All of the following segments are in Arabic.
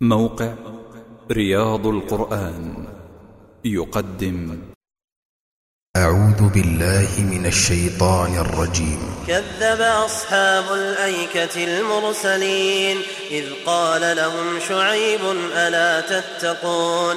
موقع رياض القرآن يقدم. أعوذ بالله من الشيطان الرجيم. كذب أصحاب الأيكة المرسلين إذ قال لهم شعيب ألا تتقون؟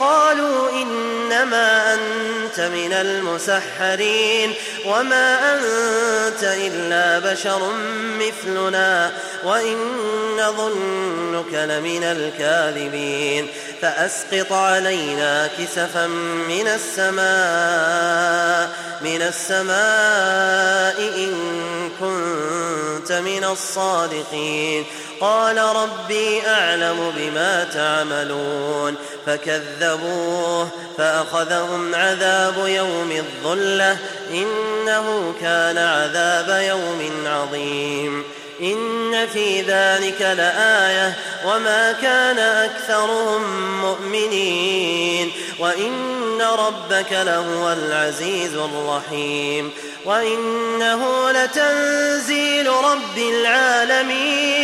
قالوا إنما أنت من المسحرين وما أنت إلا بشر مثلنا وإن نظنك لمن الكاذبين فأسقط علينا كسفا من السماء من السماء إن كنت من الصادقين. قال ربي أعلم بما تعملون. فكذبوه فأخذهم عذاب يوم الظلة إنه كان عذاب يوم عظيم. إن في ذلك لآية وما كان أكثرهم مؤمنين وإن ربك لهو العزيز الرحيم وإنه لتنزيل رب العالمين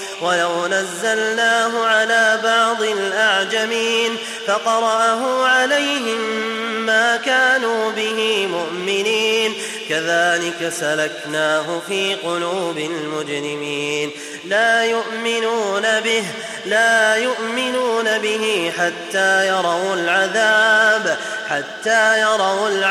ولو نزلناه على بعض الأعجمين فقرأه عليهم ما كانوا به مؤمنين. كذلك سلكناه في قلوب المجرمين. لا يؤمنون به لا يؤمنون به حتى يروا العذاب حتى يروا العذاب.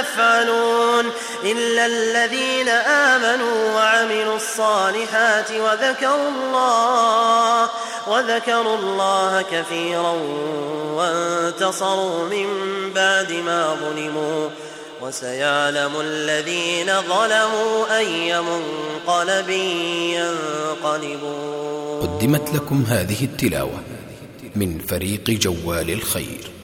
يفعلون إلا الذين آمنوا وعملوا الصالحات وذكروا الله وذكروا الله كثيرا وانتصروا من بعد ما ظلموا. وسيعلم الذين ظلموا أي منقلب ينقلبون. قدمت لكم هذه التلاوة من فريق جوال الخير.